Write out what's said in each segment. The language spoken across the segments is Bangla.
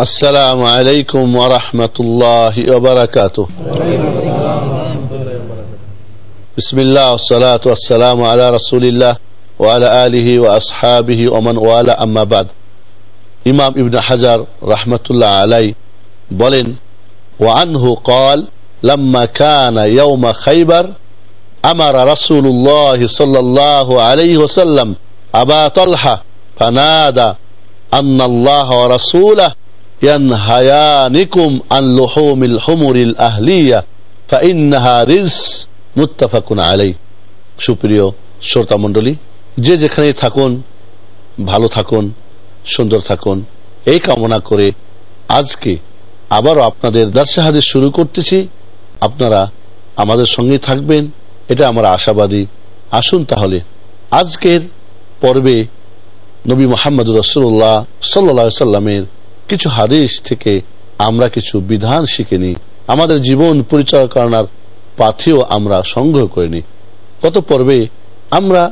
السلام عليكم ورحمة الله وبركاته. بسم الله والصلاة والسلام على رسول الله وعلى آله وأصحابه ومن والاه. أما بعد إمام ابن حجر رحمة الله عليه بلن وعنه قال لما كان يوم خيبر أمر رسول الله صلى الله عليه وسلم أبا طلحة فنادى أن الله ورسوله ينهيانكم عن لحوم الحمر الأهلية فإنها رزق متفق عليه সুপ্রিয় শ্রোতা মণ্ডলী যে যেখানেই থাকুন ভালো থাকুন সুন্দর থাকুন এই কামনা করে আজকে আবারও আপনাদের দার্সা হাদিস শুরু করতেছি আপনারা আমাদের সঙ্গে থাকবেন এটা আমরা আশাবাদী আসুন তাহলে আজকের পর্বে নবী মোহাম্মদ রসুল্লাহ সাল্লা সাল্লামের কিছু হাদিস থেকে আমরা কিছু বিধান শিখে নিই। আমাদের জীবন পরিচালনার পাথেও আমরা সংগ্রহ করে নিই। গত পর্বে আমরা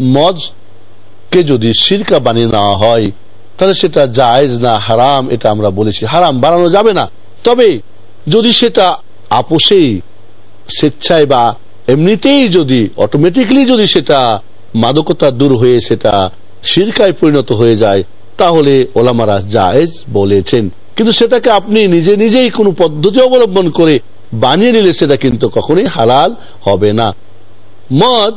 মজকে যদি সিরকা বানিয়ে নেওয়া হয়, তাহলে সেটা জায়েজ না হারাম, এটা আমরা বলেছি। হারাম বানানো যাবে না। তবে যদি সেটা আপোষেই, স্বেচ্ছায় বা এমনিতেই যদি অটোমেটিকলি যদি সেটা মাদকতা দূর হয়ে সেটা সিরকায় পরিণত হয়ে যায় তাহলে ওলামারা জায়েজ বলেছেন। কিন্তু সেটাকে আপনি নিজে নিজেই কোনো পদ্ধতি অবলম্বন করে বানিয়ে নিলে সেটা কিন্তু কখনোই হালাল হবে না। মদ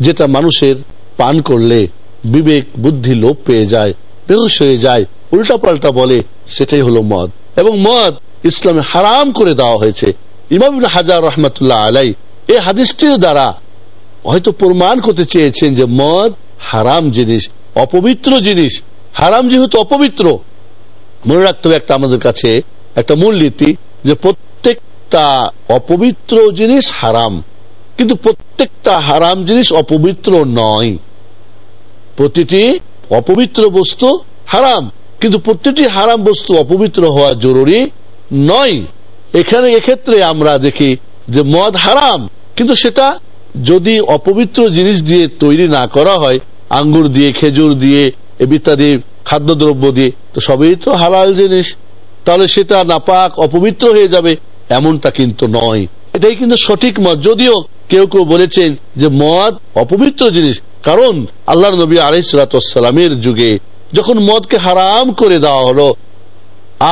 যেটা মানুষের পান করলে বিবেক, বুদ্ধি লোপ পেয়ে যায়, বেহুশ হয়ে যায় উল্টা পাল্টা বলে, সেটাই হলো মদ। এবং মদ ইসলামে হারাম করে দেওয়া হয়েছে। ইমাম হাজার রহমতুল্লাহ আলাই এই হাদিসটির দ্বারা হয়তো প্রমাণ করতে চেয়েছেন যে মদ হারাম জিনিস, অপবিত্র জিনিস হারাম যেহেতু অপবিত্র, মনে রাখতে হবে একটা আমাদের কাছে একটা মূল মূলনীতি যে প্রত্যেকটা অপবিত্র জিনিস হারাম, কিন্তু প্রত্যেকটা হারাম জিনিস অপবিত্র নয়। প্রতিটি অপবিত্র বস্তু হারাম, কিন্তু প্রতিটি হারাম বস্তু অপবিত্র হওয়া জরুরি নয়। এখানে এক্ষেত্রে আমরা দেখি যে মদ হারাম, কিন্তু সেটা যদি অপবিত্র জিনিস দিয়ে তৈরি না করা হয়, আঙ্গুর দিয়ে, খেজুর দিয়ে, ইত্যাদি খাদ্যদ্রব্য দিয়ে, তো সবই তো হালাল জিনিস। তাহলে সেটা নাপাক, অপবিত্র হয়ে যাবে, এমনটা কিন্তু নয়। এটাই কিন্তু সঠিক মত। যদিও কেউ কেউ বলেছেন যে মদ অপবিত্র জিনিস, কারণ আল্লাহ নবী আলাইসালামের যুগে যখন মদকে হারাম করে দেওয়া হলো,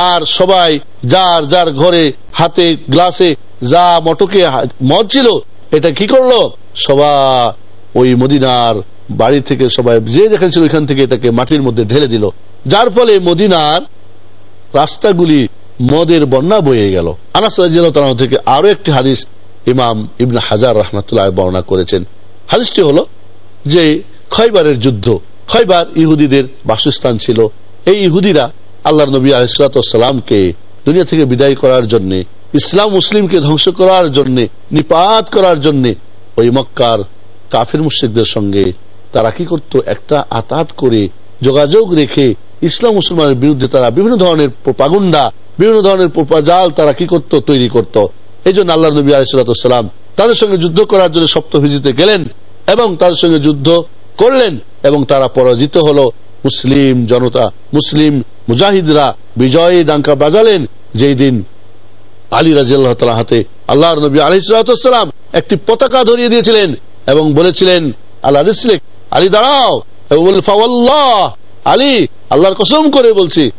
আর সবাই যার যার ঘরে হাতে গ্লাসে যা মটকে মদ ছিল, এটা কি করল? সবা ওই মদিনার বাড়ি থেকে সবাই যে যেখানে ছিল ওইখান থেকে এটাকে মাটির মধ্যে ঢেলে দিল। যার ফলে মদিনার রাস্তাগুলি মদের বন্যা বয়ে গেল। আনাস থেকে আরও একটি হাদিস ইমাম ইবনা হাজার রহমতুল্লাহ বর্ণনা করেছেন। হাদিসটি হলো যে খয়বারের যুদ্ধ, খয়বার ইহুদিদের বাসস্থান ছিল। এই ইহুদিরা আল্লাহ নবী আলিসালামকে দুনিয়া থেকে বিদায় করার জন্য, ইসলাম মুসলিমকে ধ্বংস করার জন্য, নিপাত করার জন্য ওই মক্কার কাফের মুশ্রিকদের সঙ্গে তারা কি করত? একটা আতাত করে যোগাযোগ রেখে ইসলাম মুসলমানের বিরুদ্ধে তারা বিভিন্ন ধরনের প্রপাগুন্ডা, বিভিন্ন ধরনের প্রপাজাল তারা কি করত? তৈরি করত। এই জন্য আল্লাহ নবী আলিসাল্লাম তাদের সঙ্গে যুদ্ধ করার জন্য সপ্তভিজিতে গেলেন এবং তাদের সঙ্গে যুদ্ধ করলেন এবং তারা পরাজিত হল। মুসলিম জনতা, মুসলিম মুজাহিদরা বিজয়ী ডাঙ্কা বাজালেন। যেই দিন আলী রাজিয়াল্লাহ তালা হাতে আল্লাহ নবী আলিসাল্লাম একটি পতাকা ধরিয়ে দিয়েছিলেন এবং বলেছিলেন আল্লাহ আলী, দাঁড়াও। আলী, আল্লাহর কসম করে বলছি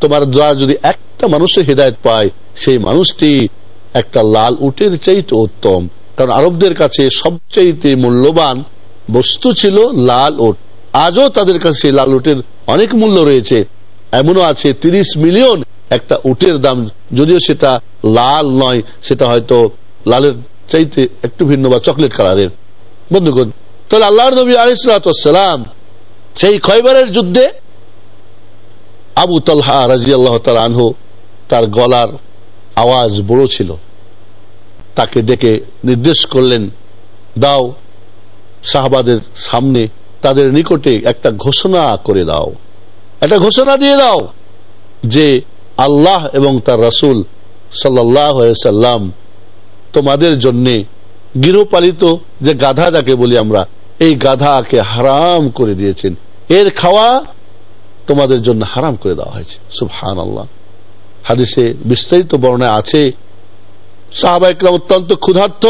তোমার দ্বারা যদি একটা মানুষের হৃদায়ত পায়, সেই মানুষটি একটা লাল উটের চাইতে উত্তম। কারণ আরবদের কাছে সবচাইতে মূল্যবান বস্তু ছিল লাল উট। আজও তাদের কাছে লাল উটের অনেক মূল্য রয়েছে। এমনও আছে, তিরিশ মিলিয়ন একটা উটের দাম। যদিও সেটা লাল নয়, সেটা হয়তো লালের চাইতে একটু ভিন্ন বা চকলেট কালারের বন্ধুগণ, তাহলে আল্লাহর নবী আলিসালাম সেই খয়বারের যুদ্ধে আবু তলহা রাজি আল্লাহ আনহু তার গলার আওয়াজ বড় ছিল। তাকে ডেকে নির্দেশ করলেন, দাও শাহবাদের সামনে তাদের নিকটে একটা ঘোষণা করে দাও। একটা ঘোষণা দিয়ে দাও যে আল্লাহ এবং তার রাসুল সাল্লাহ সাল্লাম তোমাদের জন্য গৃহপালিত যে গাধা যাকে বলি আমরা, এই গাধাকে হারাম করে দিয়েছেন। এর খাওয়া তোমাদের জন্য হারাম করে দেওয়া হয়েছে। সুবহান আল্লাহ হাদিসে বিস্তারিত বর্ণায় আছে, সাহাবা একরাম অত্যন্ত ক্ষুধার্থ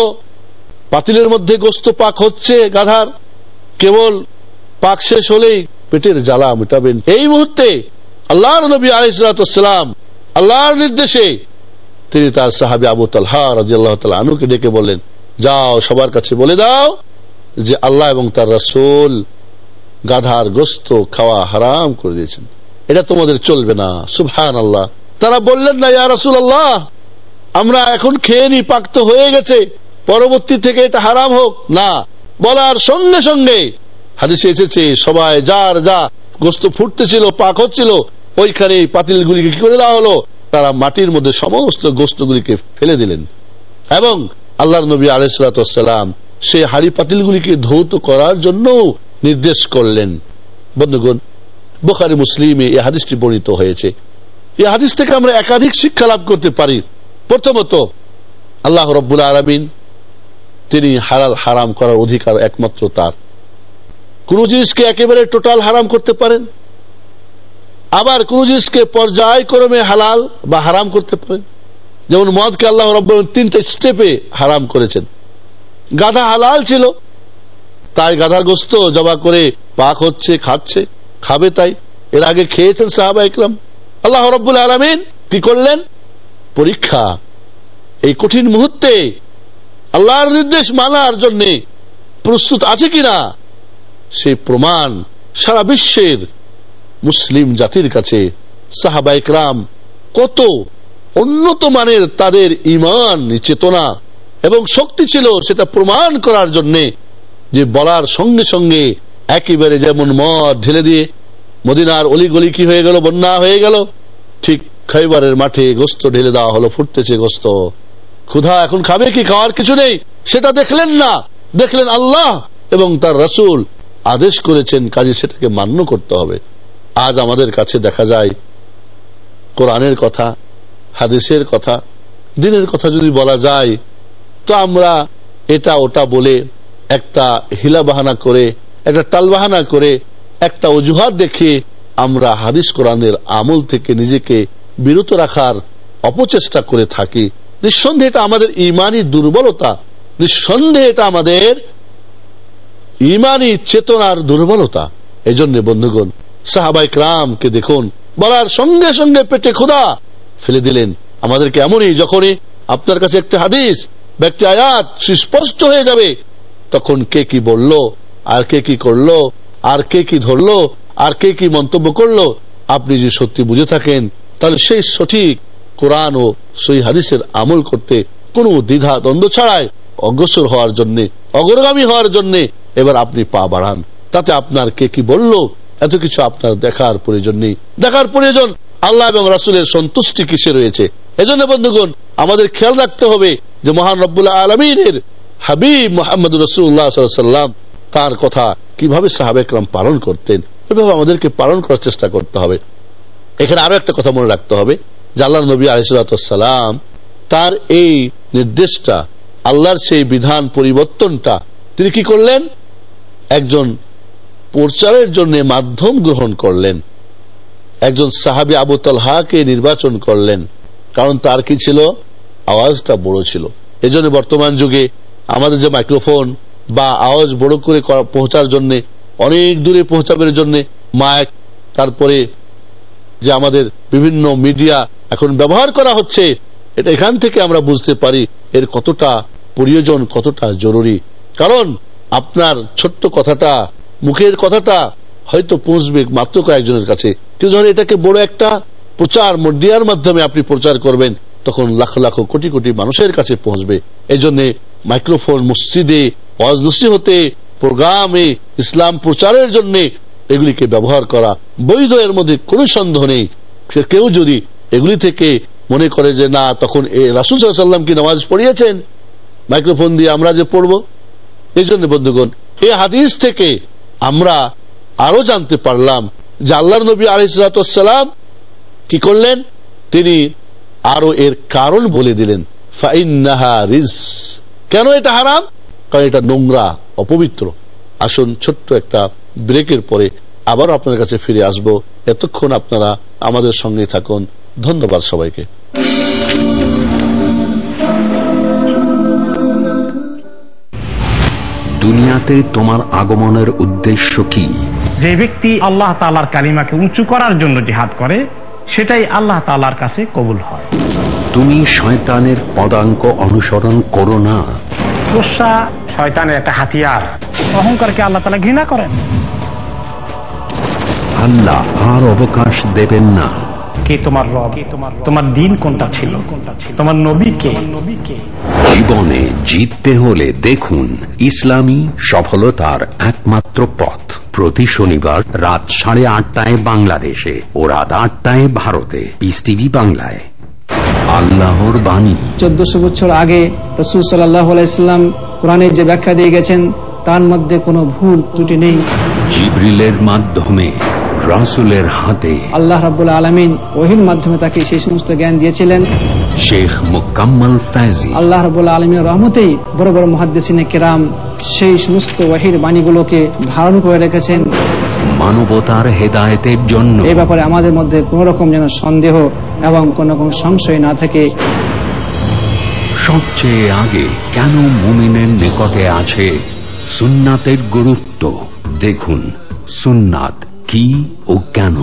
পাতিলের মধ্যে গোস্ত পাক হচ্ছে গাধার। কেবল পাক শেষ হলেই পেটের জ্বালা মেটাবেন। এই মুহূর্তে আল্লাহ নবী আলাইসালাম আল্লাহর নির্দেশে তিনি তার সাহাবি আবু তালহা রাজি আল্লাহ আনুকে ডেকে বললেন, যাও, সবার কাছে বলে দাও যে আল্লাহ এবং তার রাসুল গাধার গোস্ত খাওয়া হারাম করে দিয়েছেন। এটা তোমাদের চলবে না। সুবহান আল্লাহ তারা বললেন, না, ইয়া রাসুল আল্লাহ আমরা এখন খেয়ে নি, পাক্ত হয়ে গেছে। পরবর্তী থেকে এটা হারাম হোক। না, বলার সঙ্গে সঙ্গে হাদিসে এসেছে, সবাই যার যা গোস্ত ফুটতেছিল পাক হচ্ছিল, ওইখানে পাতিলগুলিকে কি করে দেওয়া হলো? তারা মাটির মধ্যে সমস্ত গোস্তগুলিকে ফেলে দিলেন। এবং আল্লাহ নবী আলাইসালাম সে হাড়ি পাতিলগুলিকে ধৌত করার জন্য নির্দেশ করলেন। বন্ধুগণ, বোখারি, মুসলিমে এই হাদিসটি বর্ণিত হয়েছে। এই হাদিস থেকে আমরা একাধিক শিক্ষা লাভ করতে পারি। প্রথমত, আল্লাহ রব্বুল আলমিন তিনি হালাল হারাম করার অধিকার একমাত্র তার। কোন জিনিসকে একেবারে টোটাল হারাম করতে পারেন। আবার কোন জিনিসকে পর্যায়ক্রমে হালাল বা হারাম করতে পারেন যেমন মদকে আল্লাহ রব্বুল তিনটা স্টেপে হারাম করেছেন। গাধা হালাল ছিল, তাই গাধার গোস্ত জবা করে পাক হচ্ছে, খাচ্ছে, খাবে তাই। এর আগে খেয়েছেন সাহাবা ইকলাম আল্লাহ রব্বুল আলমিন কি করলেন? পরীক্ষা। এই কঠিন মুহূর্তে আল্লাহর নির্দেশ মানার জন্য প্রস্তুত আছে কিনা? সেই প্রমাণ সারা বিশ্বের মুসলিম জাতির কাছে সাহাবাইকরাম কত উন্নত মানের তাদের ইমান চেতনা এবং শক্তি ছিল সেটা প্রমাণ করার জন্য যে বলার সঙ্গে সঙ্গে একেবারে যেমন মদ ঢেলে দিয়ে মদিনার অলিগলি কি হয়ে গেল, বন্যা হয়ে গেল, ঠিক খাইবারের মাঠে গোস্ত ঢেলে দেওয়া হলো, ফুটতেছে গোস্ত। ক্ষুধা এখন খাবে কি, খাওয়ার কিছু নেই? সেটা দেখলেন না। দেখলেন আল্লাহ এবং তার রসুল। আদেশ করেছেন, কাজে সেটাকে মান্য করতে হবে। আজ আমাদের কাছে দেখা যায়, কোরআনের কথা, হাদিসের কথা, দিনের কথা যদি বলা যায়, তো আমরা এটা ওটা বলে একটা হিলা বাহানা করে, একটা টালবাহানা করে, একটা অজুহাত দেখে আমরা হাদিস কোরআনের আমল থেকে নিজেকে বিরত রাখার অপচেষ্টা করে থাকি। নিঃসন্দেহে এটা আমাদের ইমানি দুর্বলতা। নিঃসন্দেহে এটা আমাদের ইমানি চেতনার দুর্বলতা। এই জন্য বন্ধুগণ সাহাবাই ক্রামকে দেখুন, বলার সঙ্গে সঙ্গে পেটে খোদা ফেলে দিলেন। আমাদেরকে এমনই যখনই আপনার কাছে একটা হাদিস, ব্যক্তি আয়াত সুস্পষ্ট হয়ে যাবে, তখন কে কি বলল, আর কে কি করল, আর কে কি ধরলো, আর কে কি মন্তব্য করল, আপনি যে সত্যি বুঝে থাকেন, তাহলে সেই সঠিক কোরআন ও সই হাদিসের আমল করতে কোনো দ্বিধা দ্বন্দ্ব ছাড়াই অগ্রসর হওয়ার জন্য, অগ্রগামী হওয়ার জন্য এবার আপনি পা বাড়ান। তাতে আপনার কে কি বলল এত কিছু আপনার দেখার প্রয়োজন নেই। দেখার প্রয়োজন আল্লাহ এবং রাসুলের সন্তুষ্টি কিসে রয়েছে? এজন্য বন্ধুগণ, আমাদের খেয়াল রাখতে হবে যে মহান রব্বুল্লাহ আলমিনের হাবিব মোহাম্মদ রসুল্লাহ সাল্লাম তার কথা কীভাবে সাহাবেকরাম পালন করতেন, এভাবে আমাদেরকে পালন করার চেষ্টা করতে হবে। এখানে আরও একটা কথা মনে রাখতে হবে যে নবী আলিসাল্লাম তার এই নির্দেশটা, আল্লাহর সেই বিধান পরিবর্তনটা তিনি কি করলেন? একজন প্রচারের জন্য মাধ্যম গ্রহণ করলেন। একজন সাহাবি আবু তালহাকে নির্বাচন করলেন। কারণ তার কি ছিল? আওয়াজটা বড় ছিল। এজন্য বর্তমান যুগে আমাদের যে মাইক্রোফোন বা আওয়াজ বড় করে পৌঁছার জন্য, অনেক দূরে পৌঁছাবের জন্য মাইক, তারপরে যে আমাদের বিভিন্ন মিডিয়া এখন ব্যবহার করা হচ্ছে, এটা এখান থেকে আমরা বুঝতে পারি এর কতটা প্রয়োজন, কতটা জরুরি। কারণ আপনার ছোট্ট কথাটা মুখের কথাটা হয়তো পৌঁছবে মাত্র কয়েকজনের কাছে। কিন্তু যখন এটাকে বড় একটা প্রচার মিডিয়ার মাধ্যমে আপনি প্রচার করবেন, তখন লাখ লাখ কোটি কোটি মানুষের কাছে পৌঁছবে। এই জন্য মাইক্রোফোন মসজিদে হতে, প্রোগ্রামে ইসলাম প্রচারের জন্য এগুলিকে ব্যবহার করা বৈধ, এর মধ্যে কোনো সন্দেহ নেই। কেউ যদি এগুলি থেকে মনে করে যে না, তখন এ রাসুল সাল্লাম কি নামাজ পড়িয়েছেন? মাইক্রোফোন দিয়ে আমরা যে পড়ব? এই জন্য বন্ধুগণ এই হাদিস থেকে আমরা আরও জানতে পারলাম যে আল্লাহ নবী আলিসাল্লাম কি করলেন? তিনি আরও এর কারণ বলে দিলেন। কেন এটা হারাম? কারণ এটা নোংরা, অপবিত্র। আসুন ছোট্ট একটা ব্রেকের পরে আবারও আপনার কাছে ফিরে আসব। এতক্ষণ আপনারা আমাদের সঙ্গে থাকুন। ধন্যবাদ সবাইকে। দুনিয়াতে তোমার আগমনের উদ্দেশ্য কি? যে ব্যক্তি আল্লাহ তালার কালিমাকে উঁচু করার জন্য জিহাদ করে সেটাই আল্লাহ তালার কাছে কবুল হয়। তুমি শয়তানের পদাঙ্ক অনুসরণ করো না। পোষা শয়তানের একটা হাতিয়ার। অহংকারকে আল্লাহ তালা ঘৃণা করেন। আল্লাহ আর অবকাশ দেবেন না। কে তোমার রব? তোমার তোমার দিন কোনটা ছিল? তোমার নবী কে? জীবনে জিততে হলে দেখুন ইসলামী সফলতার একমাত্র পথ। প্রতি শনিবার রাত সাড়ে আটটায় বাংলাদেশে ও রাত আটটায় ভারতে। পিস টিভি বাংলায়। আল্লাহর বাণী। চোদ্দশো বছর আগে রসুল সাল্লাহ আলাইস্লাম কোরআনের যে ব্যাখ্যা দিয়ে গেছেন তার মধ্যে কোনো ভুল ত্রুটি নেই। জিব্রিলের মাধ্যমে রাসুলের হাতে। আল্লাহ রাবুল আলমিন ওহির মাধ্যমে তাকে সেই সমস্ত জ্ঞান দিয়েছিলেন। শেখ মোকাম্মল ফ্যাজি। আল্লাহ রাবুল আলমীর রহমতেই বড় বড় মহাদ্দেশিনে কেরাম সেই সমস্ত ওহির বাণীগুলোকে ধারণ করে রেখেছেন। মানবতার হেদায়েতের জন্য। এ ব্যাপারে আমাদের মধ্যে কোন রকম যেন সন্দেহ এবং কোন রকম সংশয় না থাকে। সবচেয়ে আগে কেন মুমিনের নিকটে আছে সুন্নাতের গুরুত্ব? দেখুন সুন্নাত। কি ও কেন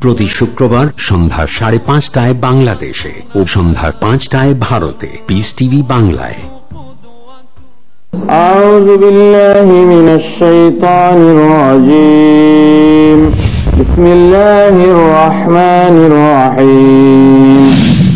প্রতি শুক্রবার সন্ধ্যা সাড়ে পাঁচটায় বাংলাদেশে ও সন্ধ্যা পাঁচটায় ভারতে পিস টিভি বাংলায় أعوذ بالله من الشيطان الرجيم بسم الله الرحمن الرحيم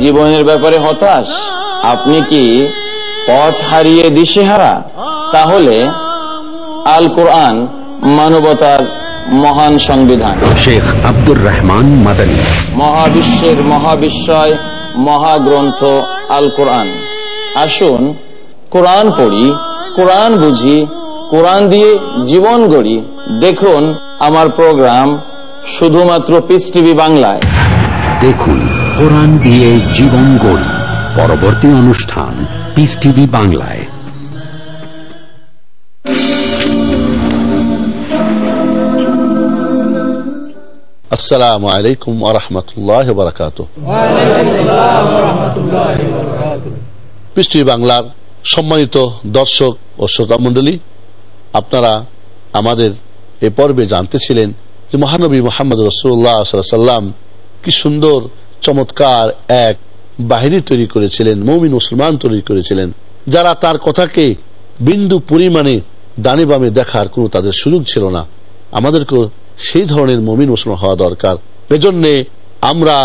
জীবনের ব্যাপারে হতাশ? আপনি কি পথ হারিয়ে দিশেহারা? তাহলে আল কোরআন মানবতার মহান সংবিধান। শেখ আব্দুর রহমান মাদানী। মহাবিশ্বের মহাবিশ্বয় মহাগ্রন্থ আল কোরআন আসুন কোরআন পড়ি কোরআন বুঝি কোরআন দিয়ে জীবন গড়ি। দেখুন আমার প্রোগ্রাম শুধুমাত্র পিস টিভি বাংলায়। দেখুন কোরআন দিয়ে জীবন গড়ি। পরবর্তী অনুষ্ঠান পিস টিভি বাংলায়। বাংলার সম্মানিত দর্শক ও শ্রোতা মণ্ডলী, আপনারা আমাদের এ পর্বে জানতেছিলেন যে মহানবী মোহাম্মদ রসুল্লাহ সাল্লাম কি সুন্দর চমৎকার এক বাহিনী তৈরি করেছিলেন, মৌমিন মুসলমান তৈরি করেছিলেন, যারা তার কথাকে বিন্দু পরিমাণে ডানে বামে দেখার কোনো তাদের সুযোগ ছিল না। আমাদেরকেও সেই ধরনের মমিন মুসলমান হওয়া দরকার। এজন্য আমরা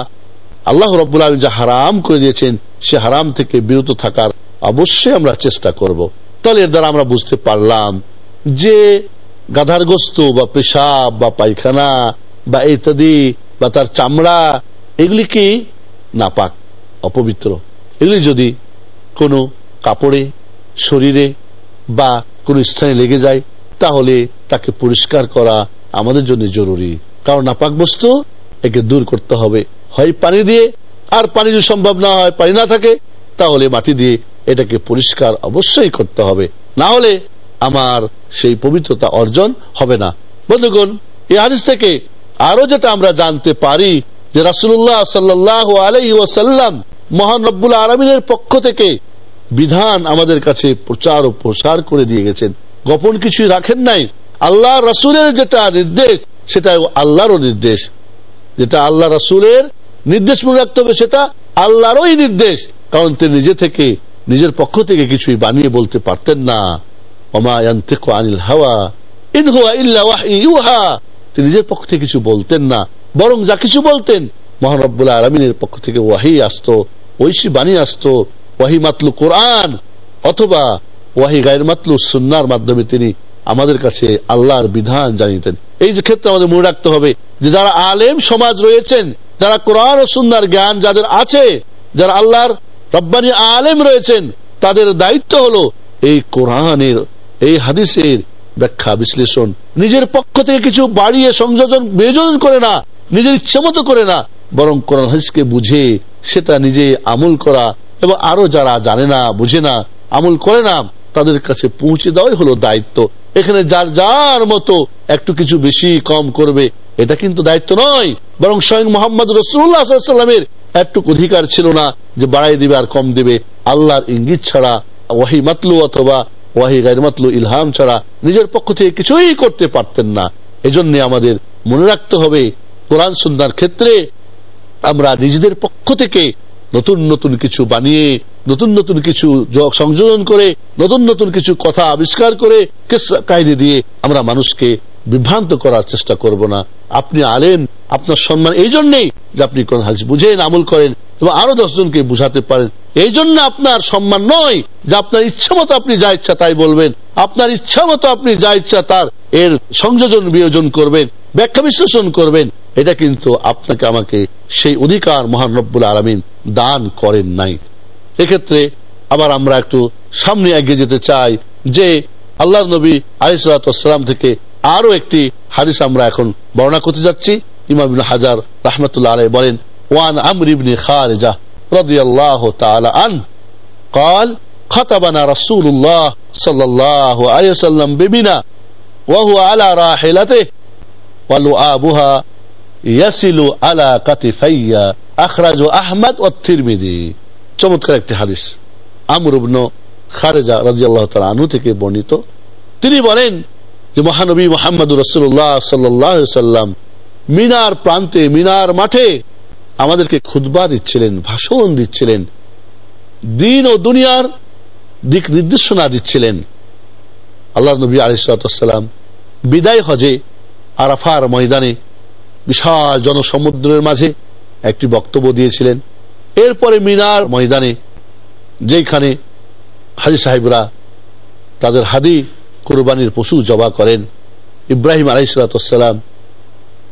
আল্লাহ রব্বুল আলম যা হারাম করে দিয়েছেন, সে হারাম থেকে বিরত থাকার অবশ্যই আমরা চেষ্টা করব। তাহলে এর দ্বারা আমরা বুঝতে পারলাম যে গাধার গোস্ত বা পেশাব বা পায়খানা বা ইত্যাদি বা তার চামড়া এগুলি কি? নাপাক, অপবিত্র। এগুলি যদি কোনো কাপড়ে, শরীরে বা কোন স্থানে লেগে যায়, তাহলে তাকে পরিষ্কার করা আমাদের জন্য জরুরি। কারণ নাপাক বস্তু একে দূর করতে হবে। হয় পানি দিয়ে, আর পানি যদি সম্ভব না হয়, পানি না থাকে, তাহলে মাটি দিয়ে এটাকে পরিষ্কার অবশ্যই করতে হবে। না হলে আমার সেই পবিত্রতা অর্জন হবে না। বন্ধুগণ, এই হাদিস থেকে আরও যেটা আমরা জানতে পারি যে রাসুল্লাহ সাল্লাহ আলাই ওয়াসাল্লাম মহান রব্বুল আলমিনের পক্ষ থেকে বিধান আমাদের কাছে প্রচার ও প্রসার করে দিয়ে গেছেন। গোপন কিছুই রাখেন নাই। আল্লাহ রসুলের যেটা নির্দেশ সেটা আল্লাহরও নির্দেশ। যেটা আল্লাহ রসুলের নির্দেশ মনে রাখতে হবে, সেটা আল্লাহরই নির্দেশ। কারণ তিনি নিজে থেকে, নিজের পক্ষ থেকে কিছুই বানিয়ে বলতে পারতেন না। আনিল হাওয়া, ইন হুয়া ইল্লা ইউহা তিনি নিজের পক্ষ থেকে কিছু বলতেন না। বরং যা কিছু বলতেন মহানব্বুল্লাহ আলমিনের পক্ষ থেকে ওয়াহি আসত, ঐশী বাণী আসত, ওয়াহি মাতলু কোরআন, অথবা ওয়াহি গায়ের মাতলু সুন্নার মাধ্যমে তিনি আমাদের কাছে আল্লাহর বিধান জানিতেন। এই যে ক্ষেত্রে আমাদের মনে রাখতে হবে যে যারা আলেম সমাজ রয়েছেন, যারা কোরআন ও সুন্দর জ্ঞান যাদের আছে, যারা আল্লাহর রব্বানি আলেম রয়েছেন, তাদের দায়িত্ব হলো এই কোরআনের, এই হাদিসের ব্যাখ্যা বিশ্লেষণ। নিজের পক্ষ থেকে কিছু বাড়িয়ে সংযোজন, বিয়োজন করে না নিজের ইচ্ছে মতো করে না, বরং কোরআন হাদিসকে বুঝে, সেটা নিজে আমল করা এবং আরও যারা জানে না, বুঝে না, আমল করে না, তাদের কাছে পৌঁছে দেওয়াই হলো দায়িত্ব। এখানে যার যার মতো একটু কিছু বেশি কম করবে, এটা কিন্তু দায়িত্ব নয়। বরং স্বয়ং মোহাম্মদ রসুল্লাহামের একটু অধিকার ছিল না যে বাড়াই দিবে আর কম দিবে। আল্লাহর ইঙ্গিত ছাড়া, ওয়াহি মাতলু অথবা ওয়াহি গাইর মাতলু ইলহাম ছাড়া নিজের পক্ষ থেকে কিছুই করতে পারতেন না। এজন্য আমাদের মনে রাখতে হবে কোরআন সুন্দর ক্ষেত্রে আমরা নিজেদের পক্ষ থেকে নতুন নতুন কিছু বানিয়ে, নতুন নতুন কিছু সংযোজন করে, নতুন নতুন কিছু কথা আবিষ্কার করে কাহিনী দিয়ে আমরা মানুষকে বিভ্রান্ত করার চেষ্টা করব না। আপনি আলেন আপনার সম্মান এই জন্যই যে আপনি কোন হাজি বুঝেন, আমল করেন এবং আরও দশজনকে বুঝাতে পারেন। এই জন্য আপনার সম্মান নয় যে আপনার ইচ্ছা মতো আপনি যা ইচ্ছা তাই বলবেন। আপনার ইচ্ছা মতো আপনি যা ইচ্ছা তার এর সংযোজন বিয়োজন করবেন, ব্যাখ্যা বিশ্লেষণ করবেন। এটা কিন্তু আপনাকে আমাকে সেই অধিকার মহান রব্বুল আলমিন দান করেন নাই। এক্ষেত্রে আবার আমরা একটু সামনে এগিয়ে যেতে চাই যে আল্লাহ নবী আলিসাল্লাম থেকে আরো একটি হাদিস আমরা এখন বর্ণনা করতে যাচ্ছি ইমাম হাজার রহমতুল্লাহ আলাই বলেন ওয়ান আমরিবনি খারেজা رضي الله تعالى عنه قال خطبنا رسول الله صلى الله عليه وسلم ببنا وهو على راحلته ولؤابها يصل على كتفي أخرج أحمد والترمذي চমৎকার একটি হাদিস আমর ইবনে খারেজা রাদিয়াল্লাহু তাআলা আনহু থেকে বর্ণিত তিনি বলেন যে মহানবী মোহাম্মদ রসুল্লাহ সাল্লাহ সাল্লাম মিনার প্রান্তে, মিনার মাঠে আমাদেরকে খুদবা দিচ্ছিলেন, ভাষণ দিচ্ছিলেন, দিন ও দুনিয়ার দিক নির্দেশনা দিচ্ছিলেন। আল্লাহ নবী আলিসাল্লাম বিদায় হজে, আরাফার ময়দানে বিশাল জনসমুদ্রের মাঝে একটি বক্তব্য দিয়েছিলেন। এরপরে মিনার ময়দানে যেখানে হাজি সাহেবরা তাদের হাদি কোরবানির পশু জবা করেন। ইব্রাহিম আলাইসালাম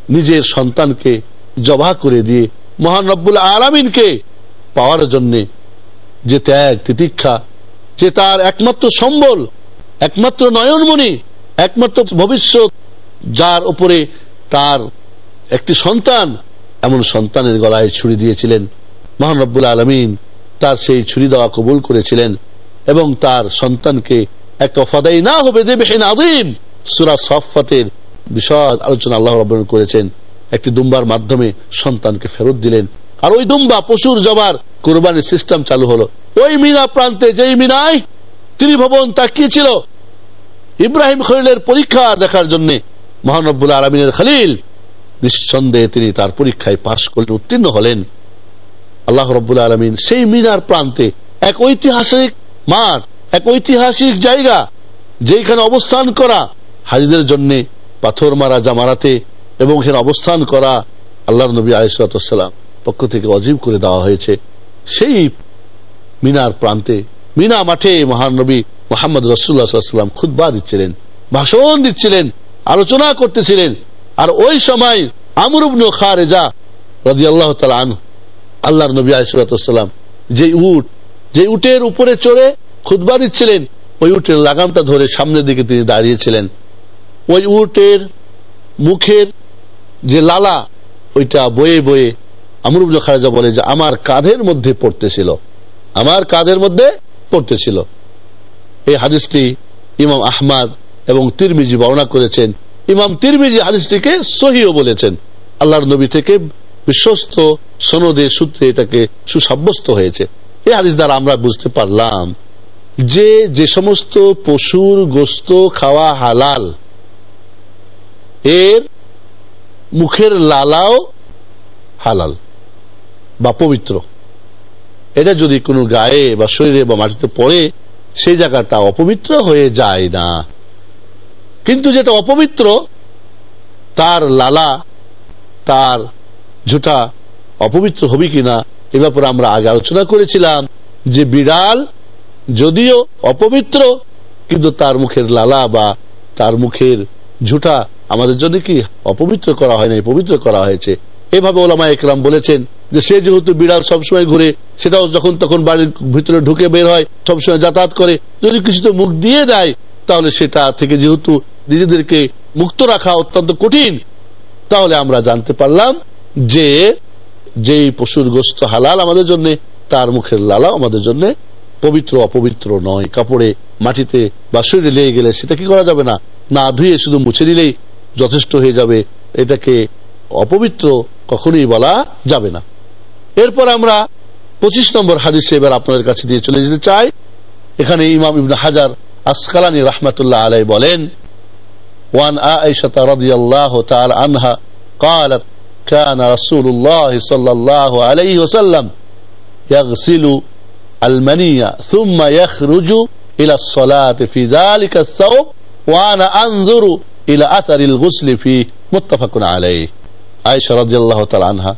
নিজের সন্তানকে জবা করে দিয়ে মহান রব্বুল আলমিনকে পাওয়ার জন্য যে ত্যাগ, তিতিক্ষা, যে তার একমাত্র সম্বল, একমাত্র নয়নমণি, একমাত্র ভবিষ্যৎ, যার উপরে তার একটি সন্তান এমন সন্তানের গলায় ছুরি দিয়েছিলেন। মহান রব্বুল আলমিন তার সেই ছুরি দেওয়া কবুল করেছিলেন এবং তার সন্তানকে একটা দুম্বার মাধ্যমে সন্তানকে ফেরত দিলেন। আর ওই দুম্বা পশুর জবার কোরবানির সিস্টেম চালু হলো। ওই মিনা প্রান্তে যেই মিনায় ইব্রাহিম খলিলের পরীক্ষা দেখার জন্য মহানব্বুল আলমিনের খালিল নিঃসন্দেহে তিনি তার পরীক্ষায় পাশ করলে উত্তীর্ণ হলেন। আল্লাহ রব্বুল আলমিন সেই মিনার প্রান্তে এক ঐতিহাসিক মাঠ এক ঐতিহাসিক জায়গা যেখানে অবস্থান করা হাজিদের জন্য পাথর মারা জামারাতে এবং এখানে অবস্থান করা আল্লাহ নবী আলিসাল্লাম পক্ষ থেকে অজীব করে দেওয়া হয়েছে। সেই মিনার প্রান্তে, মিনা মাঠে মহানবী মোহাম্মদ রসুল্লাহাম খুদ্া দিচ্ছিলেন, ভাষণ দিচ্ছিলেন, আলোচনা করতেছিলেন। আর ওই সময় আমরুবন খারেজা রাজি আল্লাহ তালা আল্লাহর নবী আলিসাল্লাম যে উট যে উটের উপরে চড়ে খুদবা দিচ্ছিলেন। ওই উটের লাগামটা ধরে সামনের দিকে তিনি দাঁড়িয়েছিলেন। ওই উটের মুখের যে লালা, ওইটা বয়ে বয়ে আমরুবুল খারেজা বলে যে আমার কাঁধের মধ্যে পড়তেছিল। আমার কাঁধের মধ্যে পড়তেছিল। এই হাদিসটি ইমাম আহমাদ এবং তিরমিজি বর্ণনা করেছেন। ইমাম তিরমিজি হাদিসটিকে সহিও বলেছেন। আল্লাহর নবী থেকে বিশ্বস্ত সনদে সূত্রে এটাকে সুসাব্যস্ত হয়েছে। এই হাদিস দ্বারা আমরা বুঝতে পারলাম যে যে সমস্ত পশুর গোস্ত খাওয়া হালাল, এর মুখের লালাও হালাল বা পবিত্র। এটা যদি কোনো গায়ে বা শরীরে বা মাটিতে পড়ে, সেই জায়গাটা অপবিত্র হয়ে যায় না। কিন্তু যেটা অপবিত্র, তার লালা, তার ঝুটা অপবিত্র হবে কিনা, এ ব্যাপারে আমরা আগে আলোচনা করেছিলাম যে বিড়াল যদিও অপবিত্র, কিন্তু তার মুখের লালা বা তার মুখের ঝুটা আমাদের জন্য কি অপবিত্র করা হয় নাই, পবিত্র করা হয়েছে। এভাবে ওলামা একরাম বলেছেন যে সে যেহেতু বিড়াল সবসময় ঘুরে, সেটাও যখন তখন বাড়ির ভিতরে ঢুকে বের হয়, সবসময় যাতায়াত করে, যদি কিছুতে মুখ দিয়ে দেয়, তাহলে সেটা থেকে যেহেতু নিজেদেরকে মুক্ত রাখা অত্যন্ত কঠিন, তাহলে আমরা জানতে পারলাম যে যেই পশুর গোস্ত হালাল আমাদের জন্য, তার মুখের লালা আমাদের জন্য পবিত্র অপবিত্র নয় কাপড়ে মাটিতে বা শরীরে লেগে গেলে সেটা কি করা যাবে না না ধুয়ে শুধু মুছে দিলেই যথেষ্ট হয়ে যাবে এটাকে অপবিত্র কখনোই বলা যাবে না এরপর আমরা পঁচিশ নম্বর হাদিসে এবার আপনাদের কাছে দিয়ে চলে যেতে চাই এখানে ইমাম ইবন হাজার আসকালানি রহমতুল্লাহ আলাই বলেন ওয়ান আয়েশা রাদিয়াল্লাহু তাআলা আনহা قالت كان رسول الله صلى الله عليه وسلم يغسل المنية ثم يخرج إلى الصلاة في ذلك الثوب وأنا أنظر إلى أثر الغسل فيه متفق عليه عائشة رضي الله تعالى عنها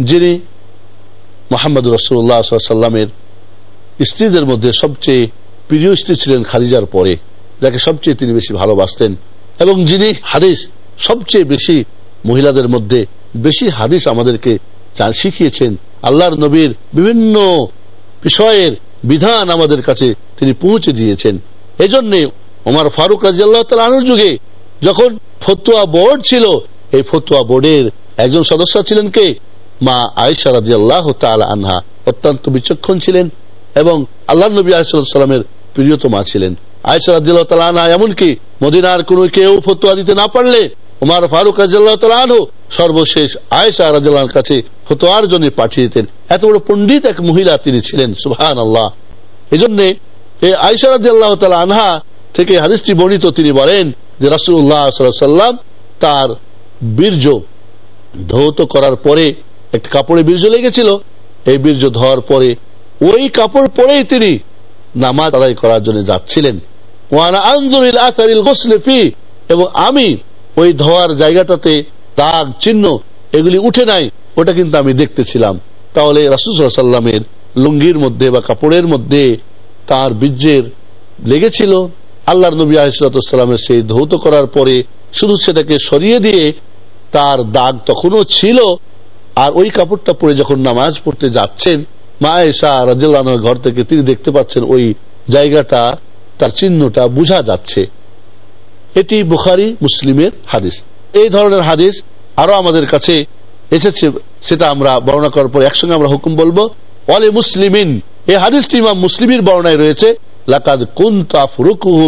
যিনি মোহাম্মদ রসুল্লাহ সাল্লামের স্ত্রীদের মধ্যে সবচেয়ে প্রিয় স্ত্রী ছিলেন খাদিজার পরে যাকে সবচেয়ে তিনি বেশি ভালোবাসতেন এবং যিনি হাদিস সবচেয়ে বেশি মহিলাদের মধ্যে বেশি হাদিস আমাদেরকে শিখিয়েছেন আল্লাহর নবীর বিভিন্ন বিষয়ের বিধান আমাদের কাছে তিনি পৌঁছে দিয়েছেন। এজন্যে ওমার ফারুক রাজিয়াল্লাহ যুগে যখন ফতুয়া বোর্ড ছিল, এই ফতুয়া বোর্ডের একজন সদস্য ছিলেন কে? মা আয়সা রাজি আল্লাহ আনহা। অত্যন্ত বিচক্ষণ ছিলেন এবং আল্লাহ নবী আলাইসাল্লামের প্রিয়তমা ছিলেন। আয়সা রাজিয়াল্লাহ আনহা এমনকি মদিনার কোন কেউ ফতুয়া দিতে না পারলে উমার ফারুক রাজিয়াল্লাহ তালু সর্বশেষ আয়সা রাজিয়াল কাছে ফতোয়ার জন্য পাঠিয়ে দিতেন। এত বড় পণ্ডিত এক মহিলা তিনি ছিলেন সুহান আল্লাহ এই জন্যে তালা আনহা থেকে বর্ণিত, তিনি বলেন যে রাসুল্লাহ সাল্লাম তার বীর্য ধৌত করার পরে একটি কাপড়ে বীর্য লেগেছিল। এই বীর্য ধোয়ার পরে ওই কাপড় পরেই তিনি নামাজ আদায় করার জন্য যাচ্ছিলেন। এবং আমি ওই ধোয়ার জায়গাটাতে দাগ, চিহ্ন, এগুলি উঠে নাই। ওটা কিন্তু আমি দেখতেছিলাম। তাহলে রাসুসাল্লামের লুঙ্গির মধ্যে বা কাপড়ের মধ্যে তার বীর্যের লেগেছিল। আল্লাহর নবী আলিসাল্লামের সেই ধৌত করার পরে শুধু সেটাকে সরিয়ে দিয়ে তার দাগ তখনও ছিল। আর ওই কাপড়টা পরে যখন নামাজ পড়তে যাচ্ছেন, মা এসা রাজিল্লাহ ঘর থেকে তিনি দেখতে পাচ্ছেন ওই জায়গাটা, তার চিহ্নটা বোঝা যাচ্ছে। এটি বুখারি, মুসলিমের হাদিস। এই ধরনের হাদিস আরও আমাদের কাছে এসেছে, সেটা আমরা বর্ণনা করার পর একসঙ্গে আমরা হুকুম বলব। অলে মুসলিমিন, এই হাদিসটি ইমাম মুসলিমের বর্ণায় রয়েছে, লাকাদ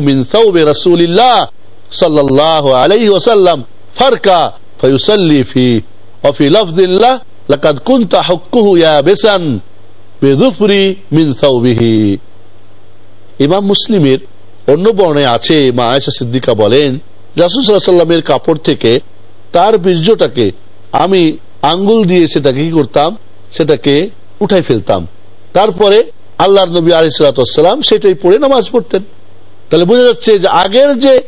মিন ফারকা ফি কুনতা ইমাম মুসলিমের অন্য বর্ণে আছে, মা আয়েশা সিদ্দিকা বলেন সাল্লাল্লাহু কাপড় থেকে তার বীর্যটাকে আমি আঙ্গুল দিয়ে সেটাকে কি করতাম? সেটাকে উঠাই ফেলতাম। তারপরে আল্লাহর নবী আলিসাল্লাম সেটাই পরে নামাজ পড়তেন। তাহলে বোঝা যাচ্ছে যে আগের যে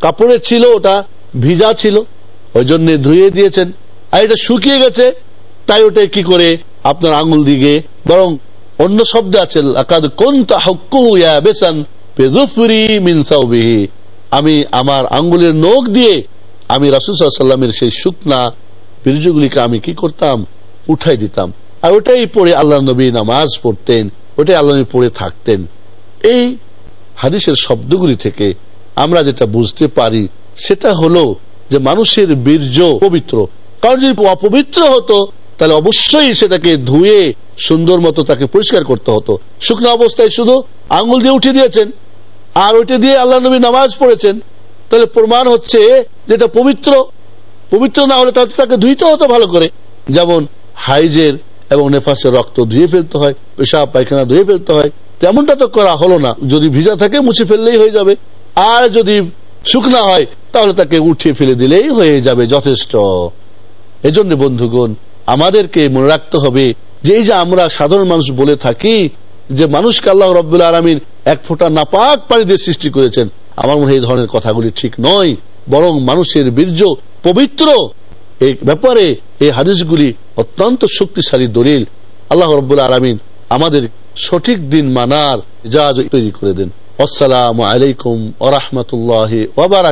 কাপড়ে ছিল, ওটা ভিজা ছিল ওই জন্য ধুয়ে দিয়েছেন। আর এটা শুকিয়ে গেছে, তাই ওটা কি করে আপনার আঙ্গুল দিকে, বরং অন্য শব্দ আছে আমি আমার আঙ্গুলের নখ দিয়ে আমি রাসুসাল্লামের সেই শুকনা বীর্যগুলিকে আমি কি করতাম? উঠাই দিতাম। আর ওটাই পড়ে আল্লাহ নবী নামাজ পড়তেন, ওটাই আল্লাহ নবী পড়ে থাকতেন। এই হাদিসের শব্দগুলি থেকে আমরা যেটা বুঝতে পারি, সেটা হলো যে মানুষের বীর্য পবিত্র। কারণ যদি অপবিত্র হতো, তাহলে অবশ্যই সেটাকে ধুয়ে সুন্দর মতো তাকে পরিষ্কার করতে হতো। শুকনো অবস্থায় শুধু আঙ্গুল দিয়ে উঠে দিয়েছেন। আর ওইটা দিয়ে আল্লাহ নবী নামাজ পড়েছেন। তাহলে প্রমাণ হচ্ছে যেটা পবিত্র। পবিত্র না হলে তাতে তাকে ধুইতে হতো ভালো করে। যেমন হাইজের এবং নেফাসের রক্ত ধুয়ে ফেলতে হয়, পেশাব, পায়খানা ধুয়ে ফেলতে হয়। তেমনটা তো করা হলো না। যদি ভিজা থাকে মুছে ফেললেই হয়ে যাবে। আর যদি শুকনা হয়, তাহলে তাকে উঠিয়ে ফেলে দিলেই হয়ে যাবে যথেষ্ট। এজন্য বন্ধুগণ, আমাদেরকে মনে রাখতে হবে যে এই যে আমরা সাধারণ মানুষ বলে থাকি, যে মানুষকে আল্লাহ রব্বুল আলমিন এক ফোঁটা নাপাক পানি দিয়ে সৃষ্টি করেছেন। আমার মনে এই ধরনের কথাগুলি ঠিক নয়, বরং মানুষের বীর্য পবিত্র। এই ব্যাপারে এই হাদিসগুলি অত্যন্ত শক্তিশালী দলিল। আল্লাহ রবুল্লা আলমিন আমাদের সঠিক দিন মানার যা তৈরি করে দেন। আসসালাম আলাইকুম ওরহমতুল্লাহ ওবার